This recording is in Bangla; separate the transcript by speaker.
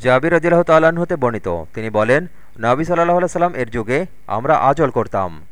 Speaker 1: জাবির রাজিল্লাহ তাল্লাহ্ন হতে বর্ণিত। তিনি বলেন, নাবি সাল্লাহ সাল্লাম এর যুগে আমরা আজল করতাম।